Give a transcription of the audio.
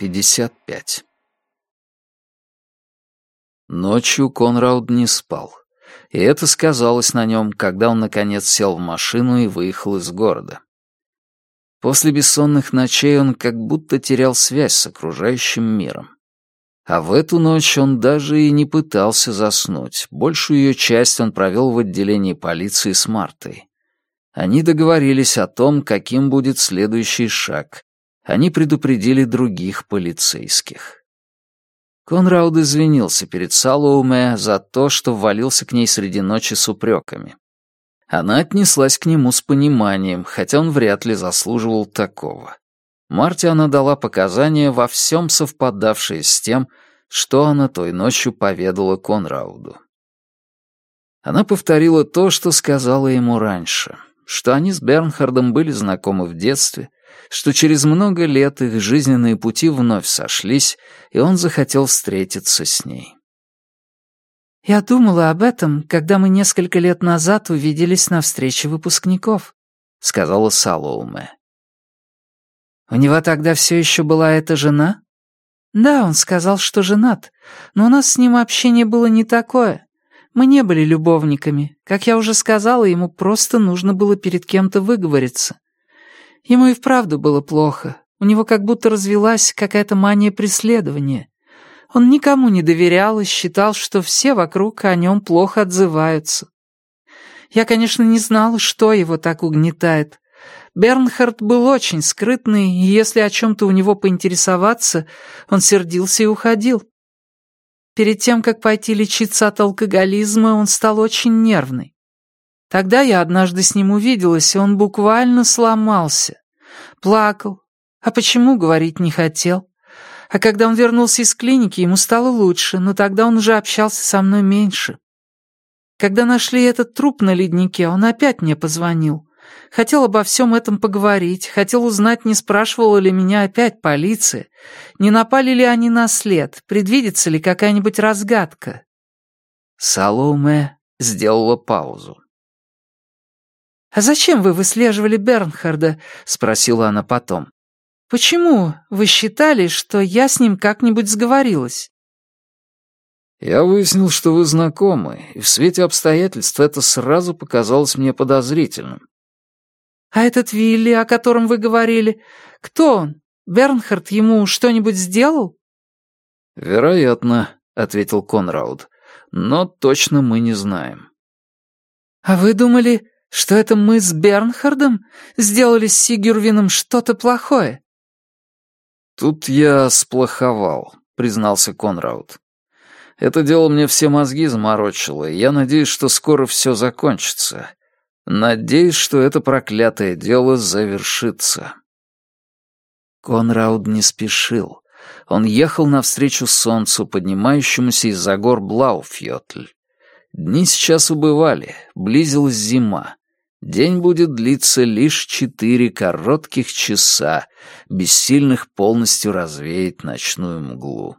55 Ночью Конрауд не спал, и это сказалось на нем, когда он наконец сел в машину и выехал из города. После бессонных ночей он как будто терял связь с окружающим миром. А в эту ночь он даже и не пытался заснуть. Большую ее часть он провел в отделении полиции с Мартой. Они договорились о том, каким будет следующий шаг. Они предупредили других полицейских. Конрауд извинился перед Салоуме за то, что ввалился к ней среди ночи с упреками. Она отнеслась к нему с пониманием, хотя он вряд ли заслуживал такого. Марте она дала показания, во всем совпадавшие с тем, что она той ночью поведала Конрауду. Она повторила то, что сказала ему раньше, что они с Бернхардом были знакомы в детстве, что через много лет их жизненные пути вновь сошлись, и он захотел встретиться с ней. «Я думала об этом, когда мы несколько лет назад увиделись на встрече выпускников», — сказала Салоуме. «У него тогда все еще была эта жена?» «Да, он сказал, что женат, но у нас с ним общение было не такое. Мы не были любовниками. Как я уже сказала, ему просто нужно было перед кем-то выговориться. Ему и вправду было плохо. У него как будто развелась какая-то мания преследования. Он никому не доверял и считал, что все вокруг о нем плохо отзываются. Я, конечно, не знала, что его так угнетает. Бернхард был очень скрытный, и если о чем-то у него поинтересоваться, он сердился и уходил. Перед тем, как пойти лечиться от алкоголизма, он стал очень нервный. Тогда я однажды с ним увиделась, и он буквально сломался. Плакал. А почему, говорить не хотел. А когда он вернулся из клиники, ему стало лучше, но тогда он уже общался со мной меньше. Когда нашли этот труп на леднике, он опять мне позвонил. Хотел обо всем этом поговорить, хотел узнать, не спрашивала ли меня опять полиция, не напали ли они на след, предвидится ли какая-нибудь разгадка. Саломе сделала паузу. «А зачем вы выслеживали Бернхарда?» — спросила она потом. «Почему вы считали, что я с ним как-нибудь сговорилась?» «Я выяснил, что вы знакомы, и в свете обстоятельств это сразу показалось мне подозрительным». «А этот Вилли, о котором вы говорили, кто он? Бернхард ему что-нибудь сделал?» «Вероятно», — ответил Конрауд, — «но точно мы не знаем». «А вы думали, что это мы с Бернхардом сделали с Сигюрвином что-то плохое?» «Тут я сплоховал», — признался Конрауд. «Это дело мне все мозги заморочило, и я надеюсь, что скоро все закончится. Надеюсь, что это проклятое дело завершится». Конрауд не спешил. Он ехал навстречу солнцу, поднимающемуся из-за гор Блауфьотль. Дни сейчас убывали, близилась зима. День будет длиться лишь четыре коротких часа, бессильных полностью развеять ночную мглу.